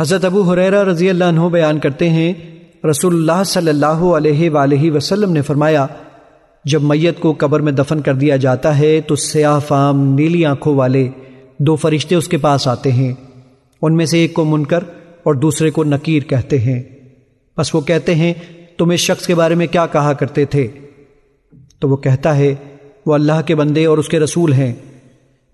حضرت ابو حریرہ رضی اللہ عنہ بیان کرتے ہیں، رسول اللہ صلی اللہ علیہ وآلہ وسلم نے فرمایا، جب میت کو قبر میں دفن کر دیا جاتا ہے تو سیاہ فام نیلی آنکھوں والے دو فرشتے اس کے پاس آتے ہیں۔ ان میں سے ایک کو منکر اور دوسرے کو نکیر کہتے ہیں۔ بس وہ کہتے ہیں، تم اس شخص کے بارے میں کیا کہا کرتے تھے؟ تو وہ کہتا ہے، وہ اللہ کے بندے اور اس کے رسول ہیں۔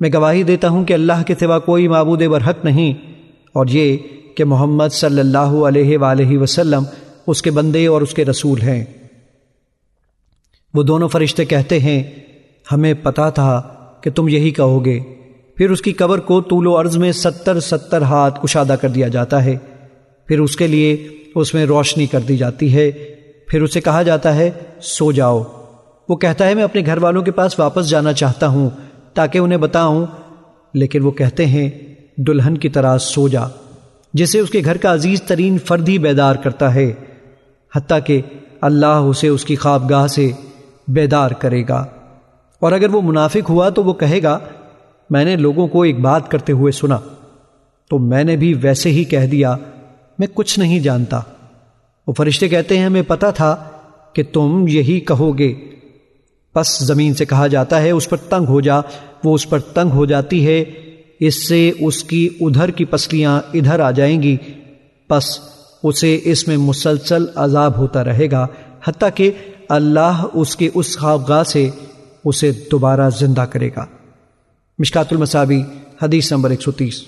میں گواہی دیتا ہوں کہ اللہ کے سوا کوئی معبود برحق نہیں۔ اور یہ کہ محمد صلی اللہ علیہ وآلہ وسلم اس کے بندے اور اس کے رسول ہیں۔ وہ دونوں فرشتے کہتے ہیں، ہمیں پتا تھا کہ تم یہی کہو گے۔ پھر اس کی قبر کو طول و عرض میں ستر ستر ہاتھ کشادہ کر دیا جاتا ہے۔ پھر اس کے لیے اس میں روشنی کر دی جاتی ہے۔ پھر اسے کہا جاتا ہے، سو جاؤ۔ وہ کہتا ہے، میں اپنے گھر والوں کے پاس واپس جانا چاہتا ہوں تاکہ انہیں بتاؤں۔ لیکن وہ کہتے ہیں، دلہن کی طرح سو جا۔ جسے اس کے گھر کا عزیز ترین فردی بیدار کرتا ہے، حتیٰ کہ اللہ اسے اس کی خوابگاہ سے بیدار کرے گا۔ اور اگر وہ منافق ہوا تو وہ کہے گا، میں نے لوگوں کو ایک بات کرتے ہوئے سنا، تو میں نے بھی ویسے ہی کہہ دیا، میں کچھ نہیں جانتا۔ وہ فرشتے کہتے ہیں، ہمیں پتا تھا کہ تم یہی کہو گے۔ پس زمین سے کہا جاتا ہے، اس پر تنگ ہو جا، وہ اس پر تنگ ہو جاتی ہے۔ اس سے اس کی ادھر کی پسلیاں ادھر آ جائیں گی۔ پس اسے اس میں مسلسل عذاب ہوتا رہے گا، حتیٰ کہ اللہ اس کے اس خوابگاہ سے اسے دوبارہ زندہ کرے گا۔ مشکات المصابی حدیث نمبر 130